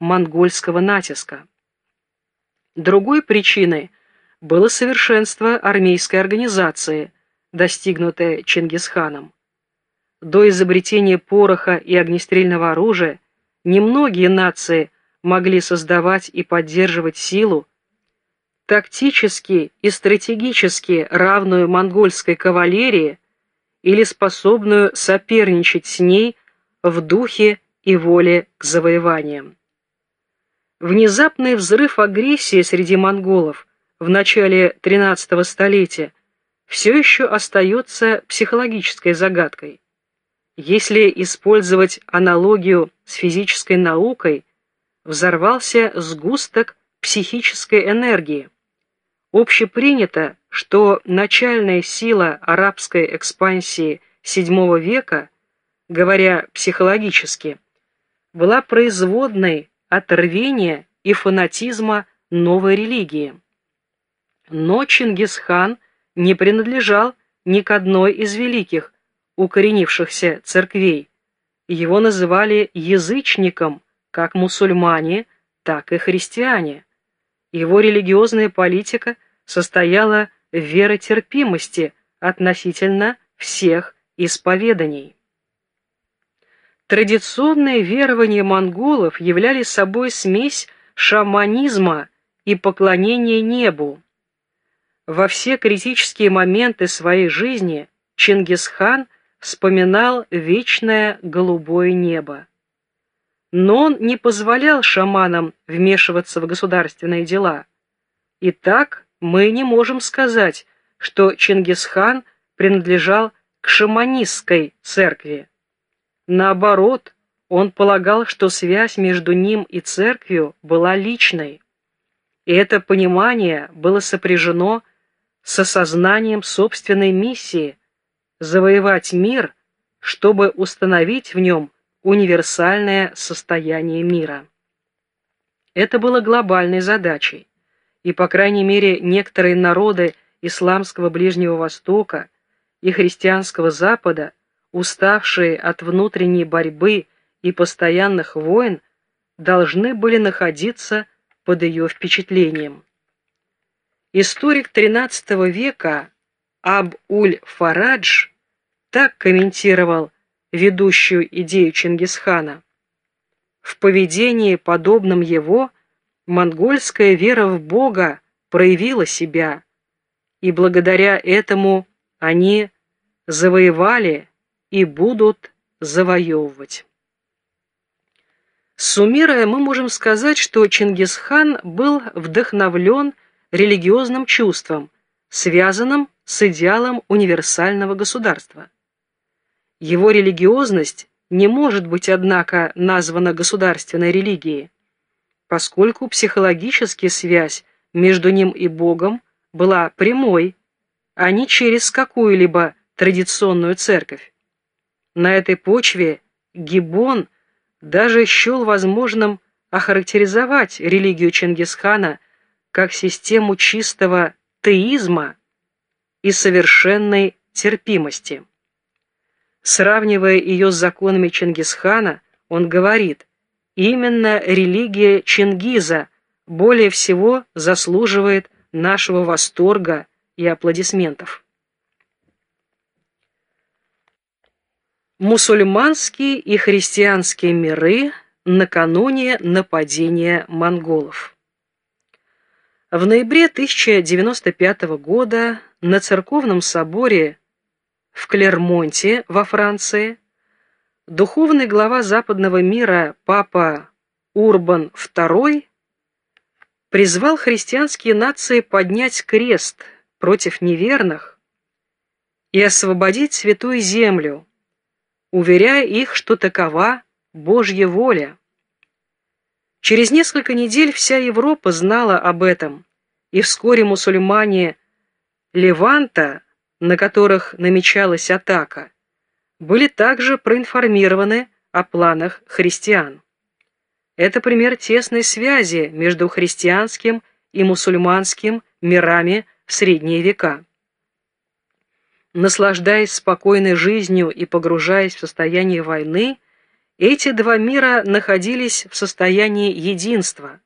монгольского натиска. Другой причиной было совершенство армейской организации, достигнутое Чингисханом. До изобретения пороха и огнестрельного оружия немногие нации могли создавать и поддерживать силу, тактически и стратегически равную монгольской кавалерии или способную соперничать с ней в духе и воле к завоеваниям. Внезапный взрыв агрессии среди монголов в начале XIII столетия все еще остается психологической загадкой. Если использовать аналогию с физической наукой, взорвался сгусток психической энергии. Общепринято, что начальная сила арабской экспансии VII века, говоря психологически, была производной от рвения и фанатизма новой религии. Но Чингисхан не принадлежал ни к одной из великих, укоренившихся церквей. Его называли язычником, как мусульмане, так и христиане. Его религиозная политика состояла в веротерпимости относительно всех исповеданий. Традиционные верования монголов являли собой смесь шаманизма и поклонения небу. Во все критические моменты своей жизни Чингисхан вспоминал вечное голубое небо. Но он не позволял шаманам вмешиваться в государственные дела. Итак, мы не можем сказать, что Чингисхан принадлежал к шаманистской церкви. Наоборот, он полагал, что связь между ним и церковью была личной. И это понимание было сопряжено с осознанием собственной миссии завоевать мир, чтобы установить в нем универсальное состояние мира. Это было глобальной задачей, и, по крайней мере, некоторые народы исламского Ближнего Востока и христианского Запада уставшие от внутренней борьбы и постоянных войн, должны были находиться под ее впечатлением. Историк XIII века Аб-уль-Фарадж так комментировал ведущую идею Чингисхана. В поведении, подобном его, монгольская вера в Бога проявила себя, и благодаря этому они завоевали и будут завоевывать. Суммируя, мы можем сказать, что Чингисхан был вдохновлен религиозным чувством, связанным с идеалом универсального государства. Его религиозность не может быть, однако, названа государственной религией, поскольку психологически связь между ним и Богом была прямой, а не через какую-либо традиционную церковь. На этой почве Гибон даже счел возможным охарактеризовать религию Чингисхана как систему чистого теизма и совершенной терпимости. Сравнивая ее с законами Чингисхана, он говорит, именно религия Чингиза более всего заслуживает нашего восторга и аплодисментов. Мусульманские и христианские миры накануне нападения монголов. В ноябре 1095 года на церковном соборе в Клермонте во Франции духовный глава западного мира папа Урбан II призвал христианские нации поднять крест против неверных и освободить святую землю уверяя их, что такова Божья воля. Через несколько недель вся Европа знала об этом, и вскоре мусульмане Леванта, на которых намечалась атака, были также проинформированы о планах христиан. Это пример тесной связи между христианским и мусульманским мирами в средние века. Наслаждаясь спокойной жизнью и погружаясь в состояние войны, Эти два мира находились в состоянии единства,